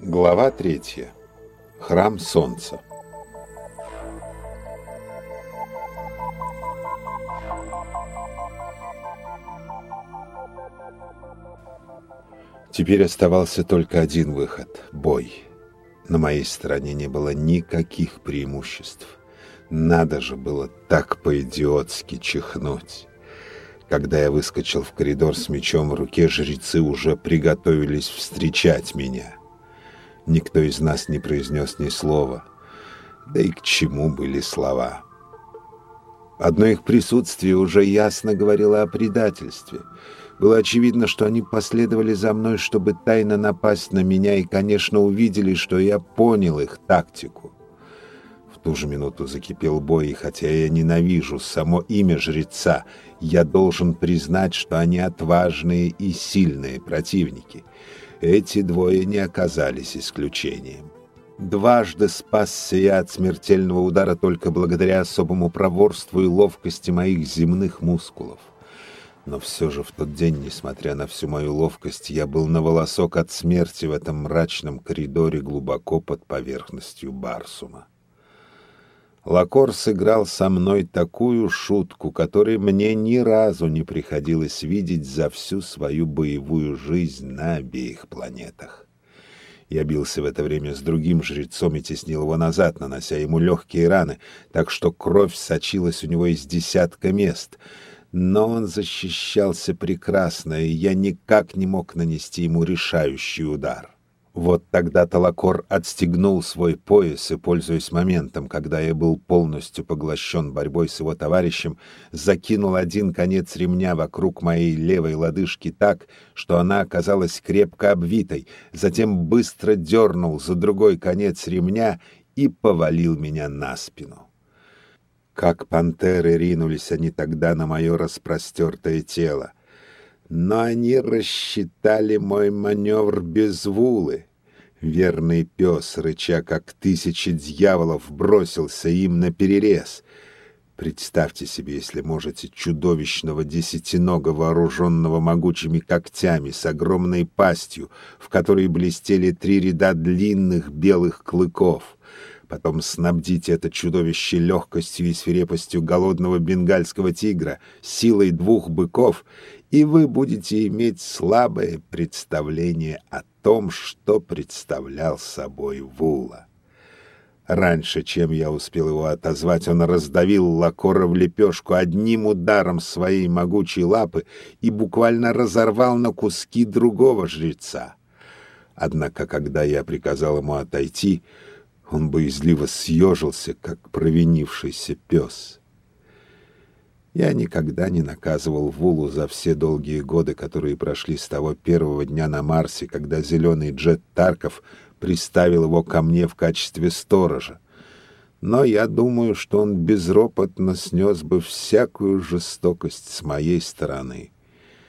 Глава третья. Храм Солнца. Теперь оставался только один выход — бой. На моей стороне не было никаких преимуществ. Надо же было так по-идиотски чихнуть. Когда я выскочил в коридор с мечом в руке, жрецы уже приготовились встречать меня. Никто из нас не произнес ни слова. Да и к чему были слова? Одно их присутствие уже ясно говорило о предательстве. Было очевидно, что они последовали за мной, чтобы тайно напасть на меня, и, конечно, увидели, что я понял их тактику. В ту же минуту закипел бой, и хотя я ненавижу само имя жреца, я должен признать, что они отважные и сильные противники — эти двое не оказались исключением. Дважды спасся я от смертельного удара только благодаря особому проворству и ловкости моих земных мускулов. Но все же в тот день, несмотря на всю мою ловкость, я был на волосок от смерти в этом мрачном коридоре глубоко под поверхностью Барсума. Лакор сыграл со мной такую шутку, которой мне ни разу не приходилось видеть за всю свою боевую жизнь на обеих планетах. Я бился в это время с другим жрецом и теснил его назад, нанося ему легкие раны, так что кровь сочилась у него из десятка мест. Но он защищался прекрасно, и я никак не мог нанести ему решающий удар. Вот тогда Талакор отстегнул свой пояс и, пользуясь моментом, когда я был полностью поглощен борьбой с его товарищем, закинул один конец ремня вокруг моей левой лодыжки так, что она оказалась крепко обвитой, затем быстро дернул за другой конец ремня и повалил меня на спину. Как пантеры ринулись они тогда на мое распростертое тело но они рассчитали мой маневр без вулы. Верный пес, рыча как тысячи дьяволов, бросился им на перерез. Представьте себе, если можете, чудовищного десятинога, вооруженного могучими когтями, с огромной пастью, в которой блестели три ряда длинных белых клыков. Потом снабдите это чудовище легкостью и свирепостью голодного бенгальского тигра, силой двух быков, и вы будете иметь слабое представление о том, что представлял собой Вула. Раньше, чем я успел его отозвать, он раздавил Лакора в лепешку одним ударом своей могучей лапы и буквально разорвал на куски другого жреца. Однако, когда я приказал ему отойти, он боязливо съежился, как провинившийся пес. Я никогда не наказывал Вулу за все долгие годы, которые прошли с того первого дня на Марсе, когда зеленый джет Тарков приставил его ко мне в качестве сторожа. Но я думаю, что он безропотно снес бы всякую жестокость с моей стороны.